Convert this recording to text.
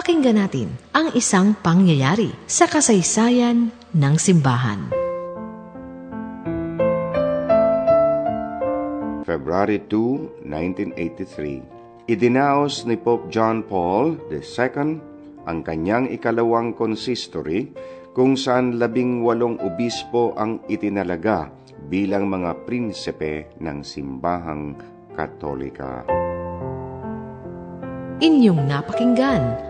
Pakinggan natin ang isang pangyayari sa kasaysayan ng simbahan. February 2, 1983 Idinaos ni Pope John Paul II ang kanyang ikalawang consistory kung saan labing walong obispo ang itinalaga bilang mga prinsipe ng simbahang katolika. Inyong napakinggan